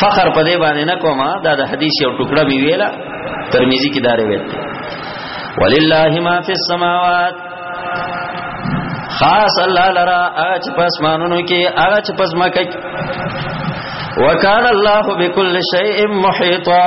فخر په دې باندې نه کوم دا د حدیث یو ټوکړه می ویلا ترمذی کې دا روایت دی ولله ما فی السماوات خاص الله لرا اچ پس مانونو کې اچ پس مکه وکال الله بكل شيء محيطا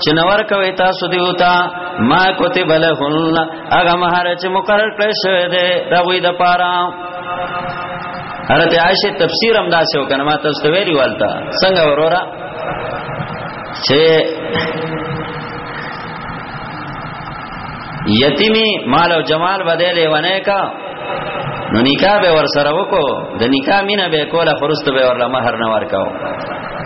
چې نور کوي تاسو دی وتا ما کوتب لهن هغه مہر چې مقرر کړی شوی دی دا وی د پاره حضرت عائشہ تفسیر هم داسې وکنه ما تاسو ته ویلی والتا څنګه وروره چې یتیمی مال او جمال بدل ونه کا نو نکاح به ور سره وکړو د نکاح مینه به کوله فرست به ورله مہر نه ورکاو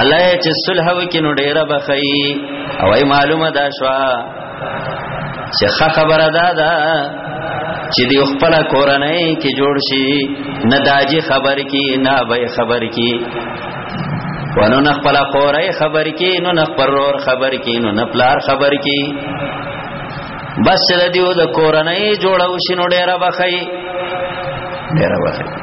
الله چې صلح وکینو ډیره بخی او ای معلومه دا شو چې خبره ده دا چې دی خپل کورنۍ کې جوړ شي نه داجی خبر کی نه به خبر کی ونو نه خپل کورای خبر کی نو نه پرور خبر کی نو نه پلار خبر کی بس لدیو د کورنۍ جوړو شنو ډیره بخی ډیره بخی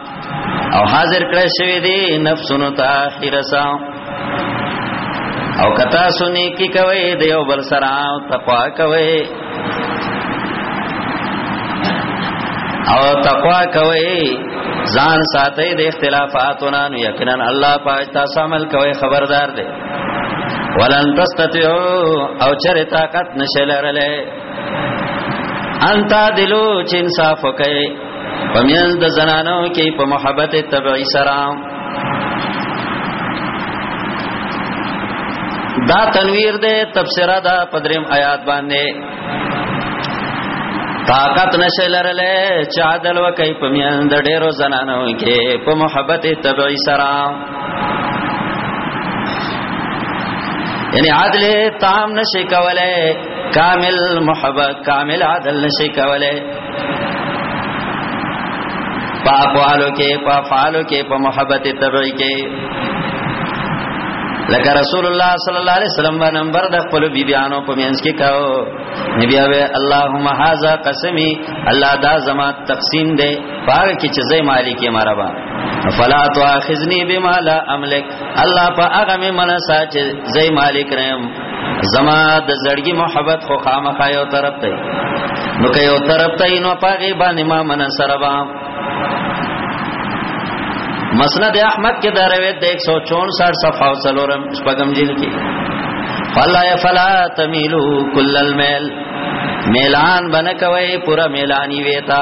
او حاضر کړی شوی دی نفسونو ته خیرسا او کتا سنی کی کوي د یو بل سره تقوا کوي او تقوا کوي ځان ساتي د اختلافاتونو نو یقینا الله پاک تاسو عمل کوي خبردار دی ولن تستطيعوا او چر طاقت نشلرله انت دلو چې انصاف کوي پمیز د زنانو کې په محبت طبعی سره دا تنویر دے تفسیرہ دا پدریم آیات باندې طاقت نشه لرلې چې عدل وکي په میان د ډېرو زنانو کې په محبت طبيعي سره یعنی عدل تام نشه کوله کامل محبت کامل عدل نشه کوله په اقوالو کې په افعالو کې په محبت تبعی کې لکه رسول الله صلی الله علیه وسلم باندې نمبر د خپل بیبیانو په مینس کې کاو نبی او اللهم هاذا قسمی الله دا زما تقسیم دی پاره کې چې زې مالک یې مرابا فلا تواخذنی بما لا املک الله په هغه مې منسا چې زې مالک رحم زما د زړګي محبت خو خامخا یو طرف ته نو که یو طرف ته نو پاګې باندې ما من سره با مسند احمد کې دا روایت د 164 صفحه او څلورم شپږم جلد کې فلا فلا تميلو كل الميل میلان بنکوي پورا میلانی ویتا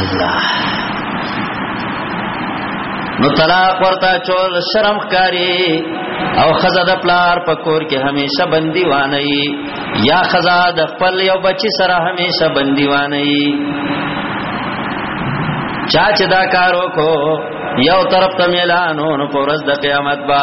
الله نو طلاق ورته چول شرم کاری او خزه د پلار په کور کې همیشه بندي وانه یا خزه د خپل یو بچی سره همیشه بندي وانه چا چې دا کارو کو یو طرف ته ملانو نو پر ورځ د قیامت با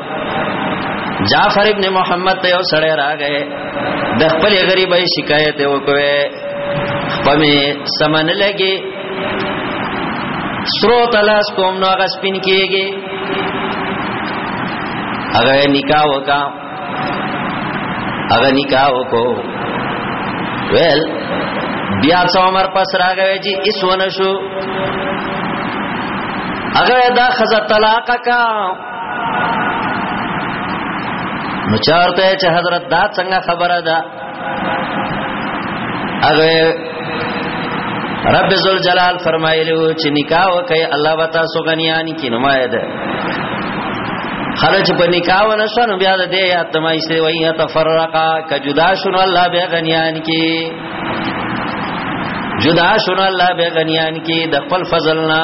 جعفر ابن محمد ته یو سړی راغی د خپل غریبۍ شکایت وکوي پمه سمن لګي سرو تلاس کوم نو هغه سپین کیږي هغه نکاح وکا هغه نکاح وکاو ویل بیا څو عمر پس راغی جی اس ونشو هغه دا خزه طلاق کا نو چارته چې حضرت دا څنګه خبره ده هغه رب ذل جلال فرمایلو چې نکاح وکي الله وتا سو غنیان کی نمایه ده خلچ په نکاح ونه شنو بیا د دې یا تمایسته وای تفرقا ک جدا شنو الله به غنیان کی جدا شنو الله به غنیان کی د خپل فضلنا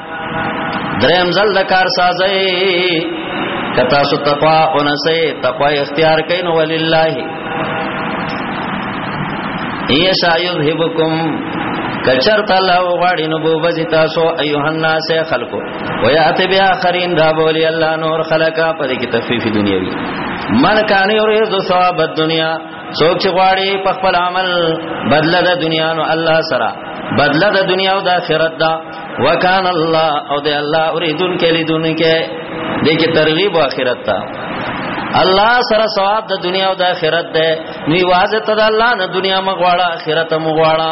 دریم ځل د کار سازي کتا سو تقوا اونسه تقوا اختیار کین ولله ایشا یذهبکم کچر تعالی او غاړي نو بو بزی تاسو ایوه الناس خلقو ویات بیا اخرین دا بولی الله نور خلقا پر کی تخفیف دنیوی من کانی اور یذ ثواب الدنیا څوک چې غواړي په خپل عمل بدله د دنیا نو الله سره بدله د دنیا او د آخرت دا وکان الله او د الله اوریدون کې لیدون کې د کې ترغیب او آخرت ته الله سره ثواب د دنیا او د آخرت ده نو واځه ته د الله نه دنیا مغواړه آخرت مغواړه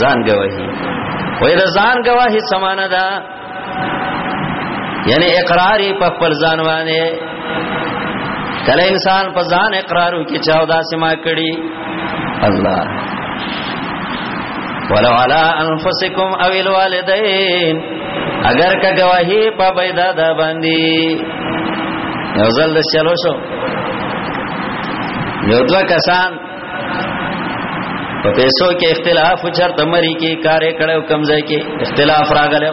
ځان گواهی وې د ځان گواهی سمانه ده یعنی اقرار په خپل ځان باندې کله انسان په ځان اقرار وکي چې او داسې ما کړی الله ولو علی انفسکم او الوالدین اگر کا گواہی په پیدا دا باندې یو ځل د چلو شو یو دوه کسان په پیسو کې اختلاف چرته مری کې کارې کړو کمزای کې اختلاف راغلو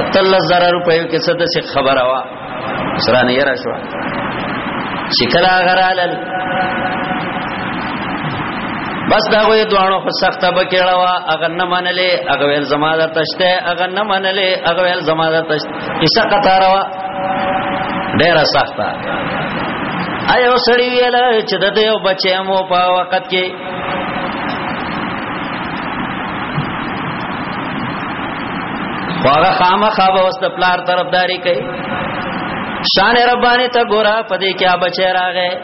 اتل زره روپیو کې څه د خبره وا سرانه یې را شو شکلا غرالل بس دا غوې دوانو خو سخته بکېړه وا اغه نه منلې اغه ویل زما درتشته اغه نه منلې اغه ویل زما درتشته کیسه قطاره وا ډیره سخته ایا سړی ویل چې د یو بچی مو په وخت کې خواغه خامه خابه واست پلار طرفداري کوي شان ربانی ته ګورا پدې کې بچی راغې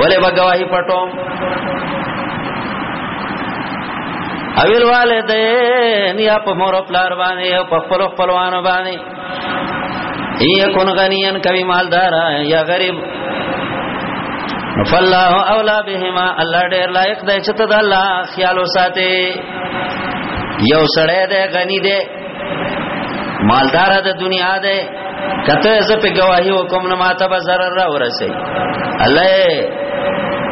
ولې به گواہی پټوم اویل والدین یا په مور او پلار باندې او په خپل خپلوان باندې ای کون غنیان کوي مالدار یا غریب فالله اولا بهما الله ډیر لایق دی چې ته د الله خیال وساتې یو سړی دی غنی دی مالدار د دنیا دی کته زه په گواهی وکم نه ماته به zarar را ورسي الله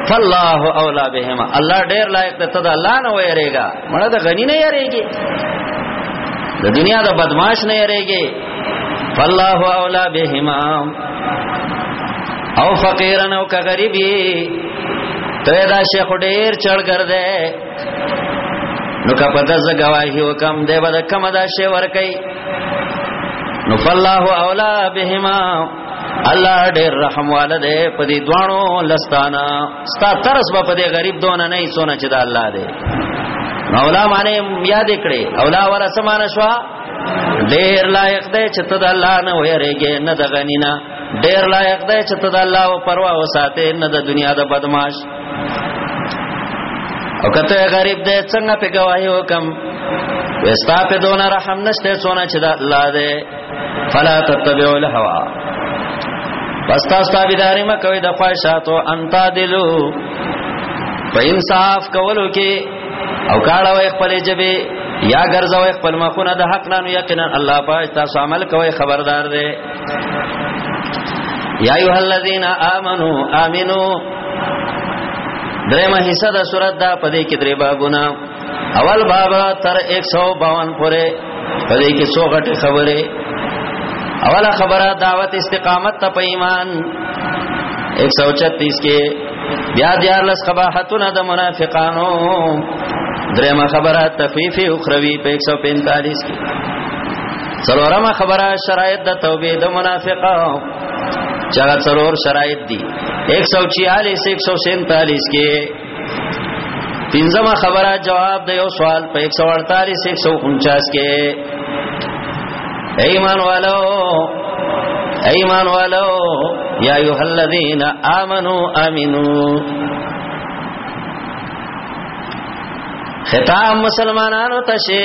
فالله اولا بهما الله ډیر لایق ته د الله نه ویریږي مړه د غنی نه یریږي د دنیا د بدمعاش نه یریږي فالله اولا بهما او فقیرن او که غریبی ته دا شیخ ډیر چړګر دی نو که په دزه گواهی وکم دی به د کم دا شی ورکي نو فالله اولا بهما الله ډېر رحم والده په دې دوانو لستانا ستا ترس په دې غریب دونه نه سونه چې دا الله دی مولا معنی یاد کړي اولا ورا سمانه شوا ډېر لایق دی چې ته د الله نه وېریږي نه د غنینا ډېر لایق دی چې ته د الله او پروا وساته نه د دنیا د بدمعاش او کته غریب دې څنګه په گواهی وکم وستا په دون رحم نشته څونه چې د الله دې فلا تتبعوا الهوى پس تاسو تابعداري ما کوي د خواهشاتو انت دلو په انصاف کولو کې او کاړه وي خپل جبه یا ګرځوي خپل مخونه د حق نن یقینا الله پاک تاسو عمل کوي خبردار دی یا ایه الذین آمنو آمنو درېمه حصہ د سورۃ دا پدې کې درې بابونه اول باب تر 152 پورې پدې کې څو غټه خبره اوله خبره دعوت استقامت ته په ایمان 136 کې بیا دیار لس قباحتونه د منافقانو درېمه خبره تخفیف اخروی په 145 کې څلورمه خبره شرایط د توبې د منافقانو چاغه څلور شرایط دي 146 147 کې پنځمه خبره جواب د یو سوال په 148 149 کې ایمان والو ایمان والو یا ایه الذین آمنو امنو خطاب مسلمانانو ته شي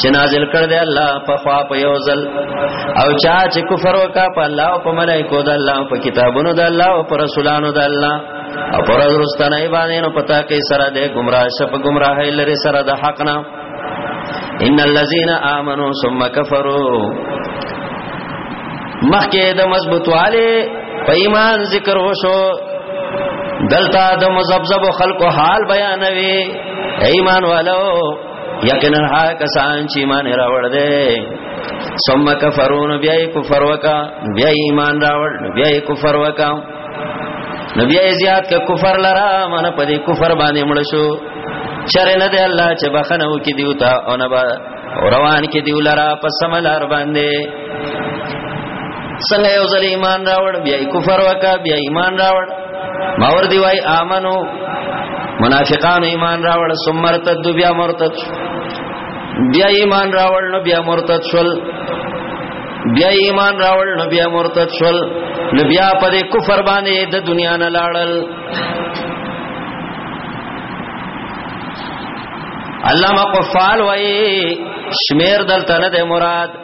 چې نازل کړ دی الله په خوا په یو ځل او چا چې کفر وکا په الله او په ملائکو د الله او په کتابونو د الله او په رسولانو د الله او پر ورستنه باندې نو پتا کې سره د گمراه شپ گمراه لري سره د حق نه ان الذين امنوا ثم كفروا مخکې د مضبوطواله په ایمان ذکر وشو دلته د مزبذب خلکو حال بیانوي ایمان والو یقینا ها کسان چې ایمان راوړ دې ثم کفرون بیا کفر وکا بیا ایمان راوړ بیا کفر وکا نبی زیات ک کفر لرا من په دې کفر باندې مړ شو چر نه دې الله چې بخنه وکي دیوتا او نه روان کې دیولرا په سملار باندې څنګه یو ځل ایمان راوړ بیا کفر وکا بیا ایمان راوړ باور دی وای امنو منافقان ایمان راوړ ثم ارتد بیا مرتد بیا ایمان راوړ نو بیا مرتد شول بیا ایمان راوړ نو بیا مرتد شول نو بیا په کفر باندې د دنیا نه لاړل علامه قفال وای شمیر دلته نه مراد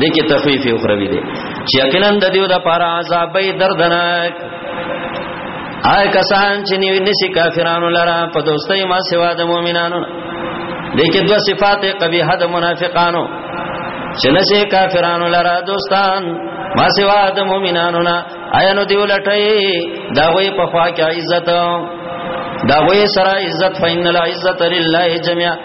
دې کې تخفیف اخروی دی چې یقینا د دیو د پاره عذاب دردناک آی کسان چې نیو نسی کافرانو لرا په دوستۍ ما سوا د مؤمنانو دې کې دوه صفات قبیحه د منافقانو چې نسی کافرانو لرا دوستان ما سوا د مؤمنانو نه آیا نو دیو لټي دا وې په خوا کې عزت دا وې سره عزت فین العزت لله جميعا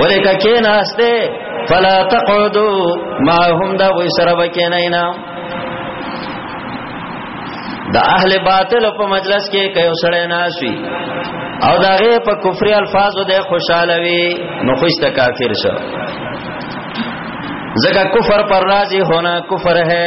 ولکه کې ناشته فلا تقعدو ما هم دا وې سره وکې نه نه دا اهل باطل په مجلس کې کيو سړی ناشوي او دا غي په کفري الفاظو د خوشاله وي نو خوش ته کافر شو زکه کفر پر راضی ہونا کفر ہے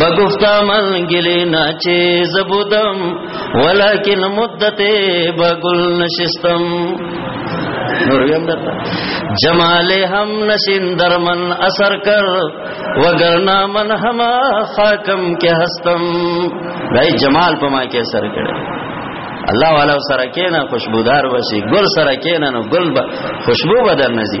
بگفتم الگلی ناچه زبودم ولیکن مدت بگل نشستم نوریم دتا جمال هم نشین در من اثر کر وگرنا من هما خاکم که هستم دای جمال پا ما که اثر کرده الله والا سره کینا خوشبودار وشي ګل سره کینا نو ګل به خوشبو بدر نزي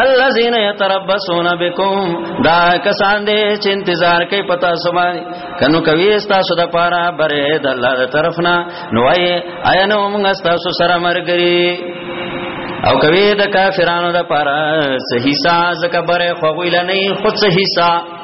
الذين يتربصون بكم دا کسان دي چې انتظار کوي پتا سما کنو کوي تاسو د پاره بره د الله تر طرفنا نوای اينو موږ تاسو سره مرګري او کوي د کافرانو د پاره صحیح ساز کبره خو ویل نه خود صحیح ساز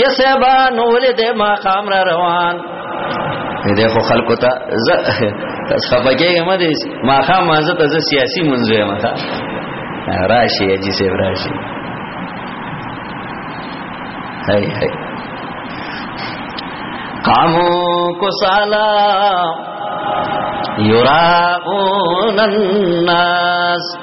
یسبا نو ولې د ما قام را روان دې خو خلکو ته ز خپګه ما دې ما خام ما زه ته سیاسي منځو ما تا راشي اجي سي راشي هاي هاي قامو کو سالا یراون الناس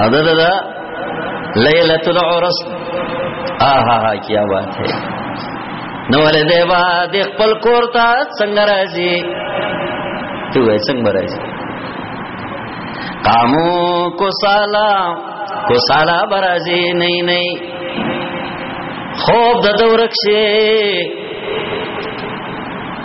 او دا دا دا لیلت العرس آہا ہا کیا بات ہے نو ولې دی با د خپل کور ته څنګه راځي ته وای څنګه راځي قامو کو سالا کو سالا برازي نه نه خوب د دورک شي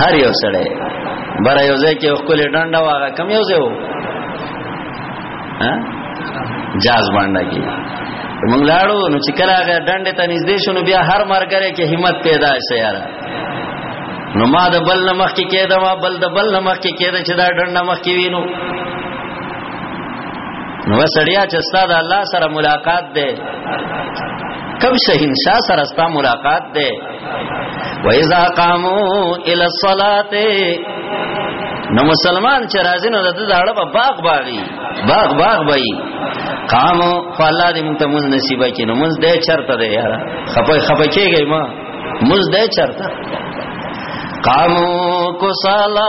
هر یو سړی بر یو ځای کې خپل ډنډه واغه کم یو ځای وو ها جاز باندې کې موږ لاړو نو چې کله هغه ډنډه ته نږدې شونه بیا هر مرګره کې همت پیدا شي یار نو ما د بل نمخ کې کېده ما بل د بل نمخ کې کېده چې دا ډنډه مخ کې وینو نو سړیا چې استاد الله سره ملاقات ده کم شهنشاه سره ستا ملاقات ده وَإِذَا قَامُوا إِلَى الصَّلَاةِ نو مسلمان چې راځي نو د داړه په باغ باغی باغ باغ بای قام فالله دې موږ ته مونږ نصیب کړي نو مونږ دې چرته دې یار خپه خپه کېږي ما مونږ دې چرته قامو کو سالا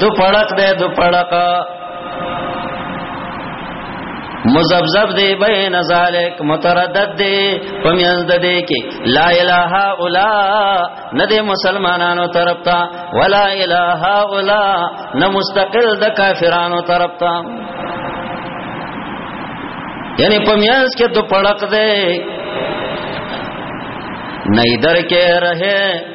دو پړق دے دو پړق مزبزب دی بین ذالک متردد دی پمیز د دې کې لا اله الا نه د مسلمانانو طرف ته ولا اله الا نه مستقل د کافرانو طرف ته یعنی پمیز کې دو پړق دی نه ادھر کې رہے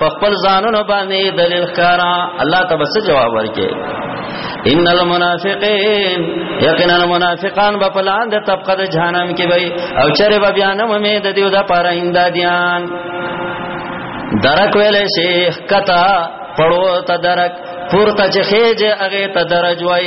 په خپل ځانونو باندې دلیل ښکارا الله ته بس جواب ورکړي ان المنافقین یقینا المنافقان په پلان د طبقه د جهنم کې وي او چرې به بیان مې د دیو د پاره اندادیان درک ویلې شیخ کتا پړو ته درک پورته چې خېجه هغه ته درج وای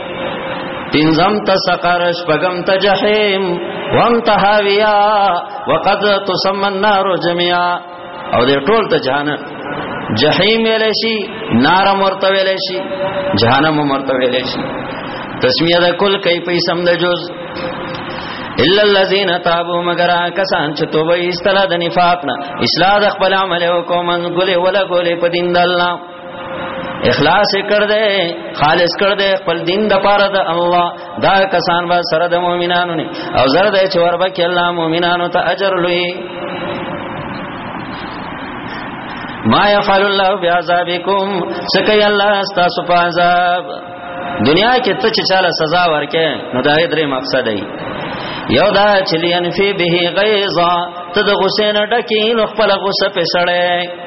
پنزم تا سقر شپگم تا جحیم وم تا حاویا وقد تسمى النار جميعا او دې ټول ته جهنم جهنم ویل شي نار مرته ویل شي جهنم مرته ویل شي تسمیه د کل کای په سم د جز الا الذين تابوا مگر کسان چې توبه ایستله د نفاق نه اصلاح د خپل عمل او کومن ګله ولا ګله په دین د الله اخلاص کړ دې خالص کړ دې خپل دین د پاره د الله دا کسان به سره د مؤمنانو نه او زره دې چې وربه کې الله مؤمنانو ته اجر لوي ما يفعل الله بعذابكم سکي الله استاسو په عذاب دنیا کې ته چې چاله سزا ورکې نو دا درې مقصد دی یو دا چې لین فی به غیظا ته د غسین ډکې نو خپل غصه په سړې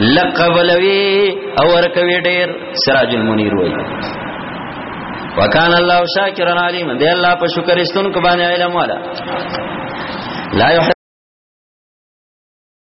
لقبلوی او ورکوي ډیر سراج المنیر وای وکان الله شاکرا علیم دی الله په شکر استون کو باندې علم والا لا